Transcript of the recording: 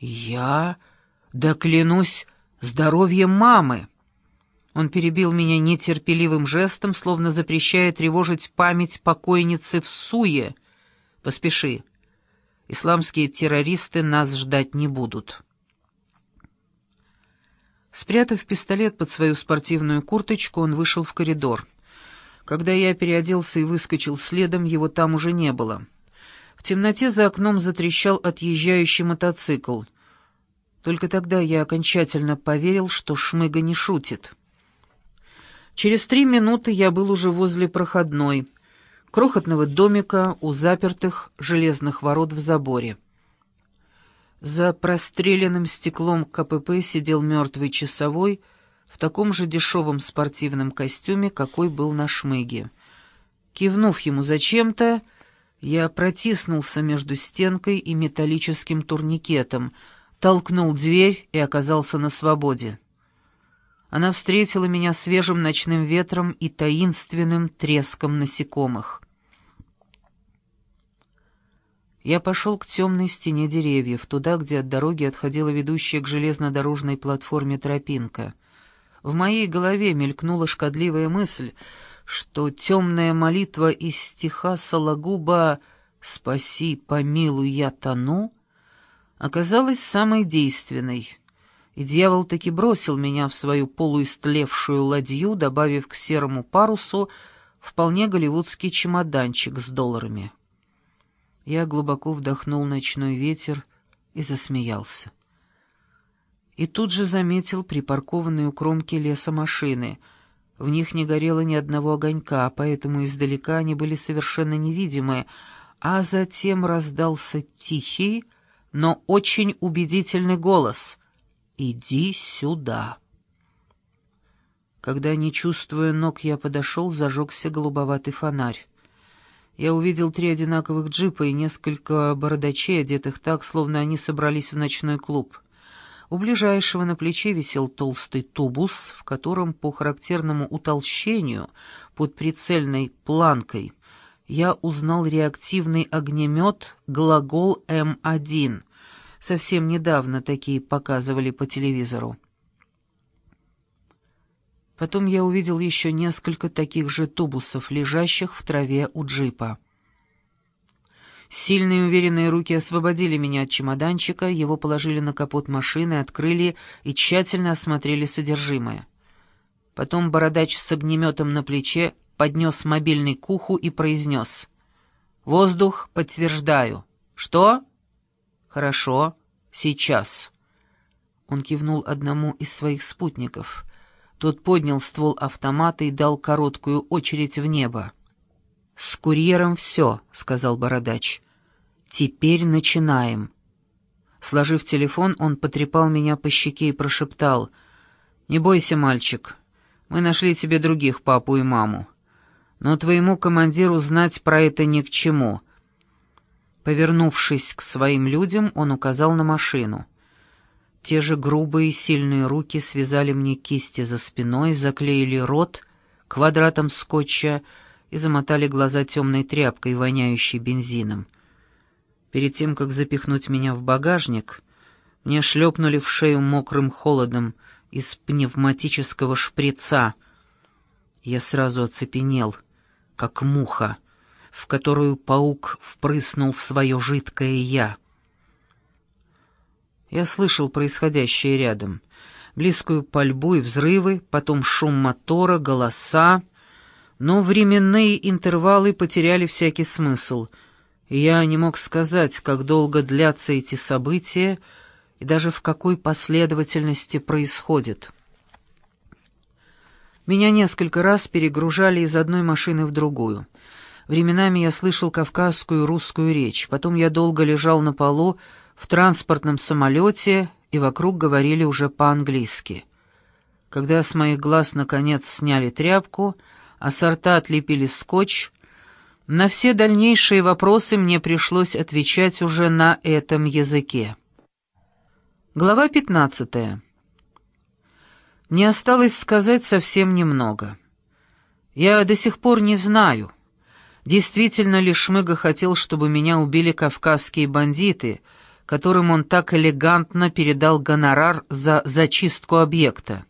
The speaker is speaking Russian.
«Я? Да клянусь здоровьем мамы!» Он перебил меня нетерпеливым жестом, словно запрещая тревожить память покойницы в суе. «Поспеши. Исламские террористы нас ждать не будут». Спрятав пистолет под свою спортивную курточку, он вышел в коридор. Когда я переоделся и выскочил следом, его там уже не было. В темноте за окном затрещал отъезжающий мотоцикл. Только тогда я окончательно поверил, что Шмыга не шутит. Через три минуты я был уже возле проходной, крохотного домика у запертых железных ворот в заборе. За простреленным стеклом КПП сидел мертвый часовой в таком же дешевом спортивном костюме, какой был на шмыге. Кивнув ему зачем-то, я протиснулся между стенкой и металлическим турникетом, толкнул дверь и оказался на свободе. Она встретила меня свежим ночным ветром и таинственным треском насекомых. Я пошел к темной стене деревьев, туда, где от дороги отходила ведущая к железнодорожной платформе тропинка. В моей голове мелькнула шкодливая мысль — что темная молитва из стиха Сологуба «Спаси, помилуй, я тону» оказалась самой действенной, и дьявол таки бросил меня в свою полуистлевшую ладью, добавив к серому парусу вполне голливудский чемоданчик с долларами. Я глубоко вдохнул ночной ветер и засмеялся. И тут же заметил припаркованные у кромки леса машины — в них не горело ни одного огонька, поэтому издалека они были совершенно невидимы, а затем раздался тихий, но очень убедительный голос «Иди сюда». Когда, не чувствуя ног, я подошел, зажегся голубоватый фонарь. Я увидел три одинаковых джипа и несколько бородачей, одетых так, словно они собрались в ночной клуб. У ближайшего на плече висел толстый тубус, в котором по характерному утолщению под прицельной планкой я узнал реактивный огнемет «Глагол М1». Совсем недавно такие показывали по телевизору. Потом я увидел еще несколько таких же тубусов, лежащих в траве у джипа. Сильные уверенные руки освободили меня от чемоданчика, его положили на капот машины, открыли и тщательно осмотрели содержимое. Потом бородач с огнеметом на плече поднес мобильный к уху и произнес. «Воздух, подтверждаю». «Что?» «Хорошо, сейчас». Он кивнул одному из своих спутников. Тот поднял ствол автомата и дал короткую очередь в небо. «С курьером все», — сказал Бородач. «Теперь начинаем». Сложив телефон, он потрепал меня по щеке и прошептал. «Не бойся, мальчик, мы нашли тебе других папу и маму. Но твоему командиру знать про это ни к чему». Повернувшись к своим людям, он указал на машину. Те же грубые сильные руки связали мне кисти за спиной, заклеили рот квадратом скотча, и замотали глаза темной тряпкой, воняющей бензином. Перед тем, как запихнуть меня в багажник, мне шлепнули в шею мокрым холодом из пневматического шприца. Я сразу оцепенел, как муха, в которую паук впрыснул свое жидкое «я». Я слышал происходящее рядом. Близкую пальбу и взрывы, потом шум мотора, голоса — но временные интервалы потеряли всякий смысл, я не мог сказать, как долго длятся эти события и даже в какой последовательности происходят. Меня несколько раз перегружали из одной машины в другую. Временами я слышал кавказскую русскую речь, потом я долго лежал на полу в транспортном самолете, и вокруг говорили уже по-английски. Когда с моих глаз наконец сняли тряпку — а сорта отлепили скотч, на все дальнейшие вопросы мне пришлось отвечать уже на этом языке. Глава 15. Мне осталось сказать совсем немного. Я до сих пор не знаю, действительно ли Шмыга хотел, чтобы меня убили кавказские бандиты, которым он так элегантно передал гонорар за зачистку объекта.